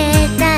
れた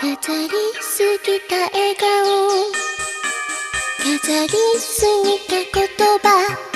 飾りすぎた笑顔。飾りすぎた言葉。